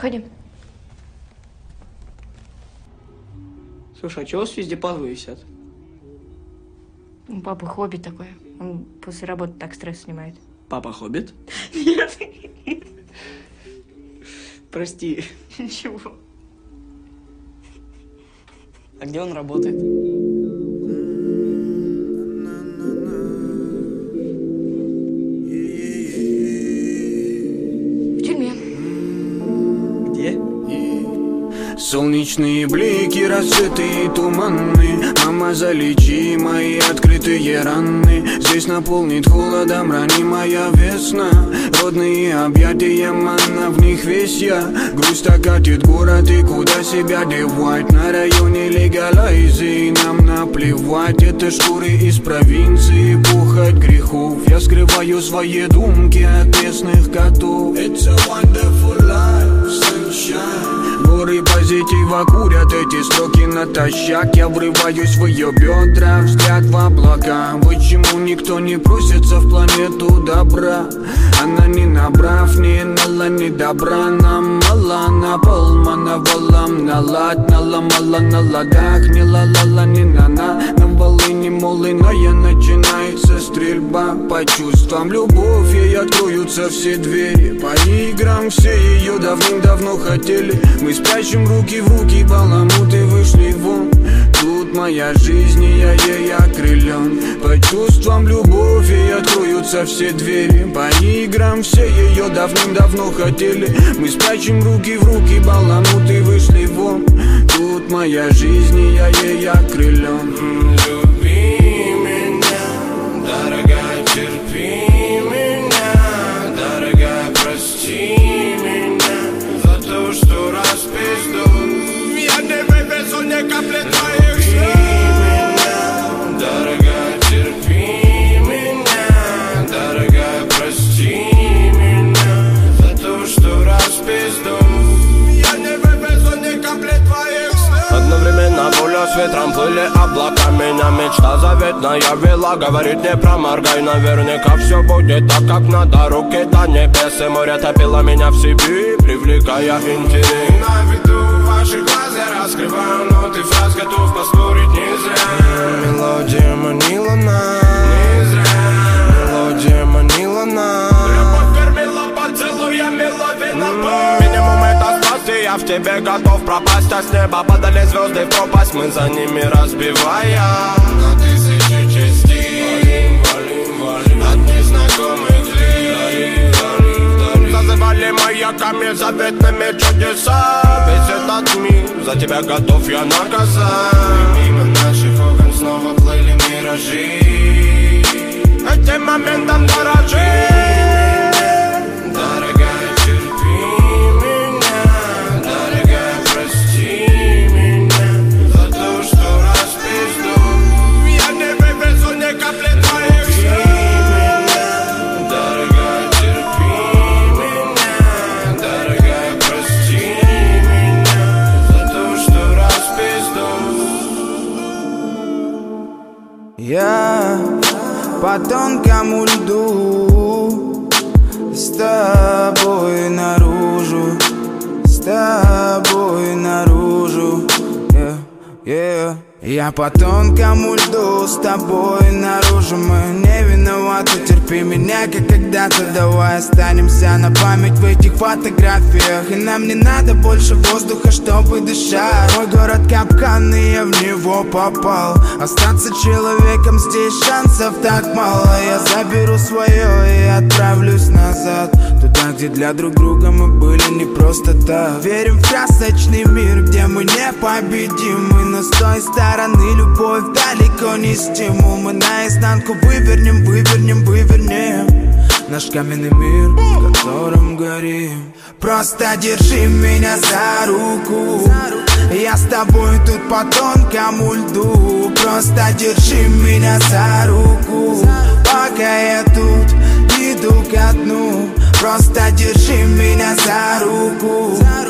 Проходи. Слушай, а чего у вас везде пазлы висят? У папы хобби такое. Он после работы так стресс снимает. Папа хоббит? Нет. Прости. Ничего. А где он работает? Солнечные блики, рассветы туманны. Мама, залечи мои открытые раны. Здесь наполнит холодом ранимая весна. Родные объятия, манна, в них весь я. Грусть окатит город и куда себя девать? На районе легалайзы нам наплевать. Это шкуры из провинции, пухать грехов. Я скрываю свои думки от местных котов. It's курят эти строки натощак. Я врываюсь в ее бедра, взгляд в облака. Почему никто не просится в планету добра? Она не набрав, не нала, не добра. Нам мало, на полмана валам Налад, наломала на ладах. Не ла-ла-ла, не на-на. На волыне молыная начинается стрельба По чувствам. Любовь откроются все двери. По играм все ее давным-давно хотели. Мы спрячем руки в руки, баламуты вышли вон. Тут моя жизнь, и я ей окрылен. По чувствам любовь ей откроются все двери. По играм все ее давным-давно хотели. Мы спрячем руки в руки, баламуты вышли вон. Тут моя жизнь, и я ей окрылен Одновременно пуля с ветром плыли облака Меня мечта заветная вела. Говорит не проморгай. Наверняка все будет так, как надо. Руки до небес. И море топило меня в себе Привлекая интерес. На виду ваших глаз я раскрываю ноты фраз Готов поспорить не зря. Мелодия манила нас Не зря. Мелодия манила нас Минимум это спас, и я в тебе готов пропасть А с неба падали звезды в пропасть. Мы за ними разбивая. На тысячи Зазывали маяками заветными чудеса. Весь этот мир за тебя готов я наказать И мимо наших окон снова плыли миражи по тонкому льду С По тонкому льду с тобой наружу Мы не виноваты, терпи меня, как когда-то Давай останемся на память в этих фотографиях. И нам не надо больше воздуха, чтобы дышать. Мой город капкан, и я в него попал. Остаться человеком здесь шансов так мало. Я заберу свое и отправлюсь назад. Туда, где для друг друга мы были не просто так. Верим в красочный мир, где мы непобедимы. Но с той стороны любовь далеко не стимул Мы наизнанку вывернем, вывернем, вывернем Наш каменный мир, в котором горим. Просто держи меня за руку. Я с тобой тут по тонкому льду. Просто держи меня за руку. Пока я тут иду ко дну. Просто держи меня за руку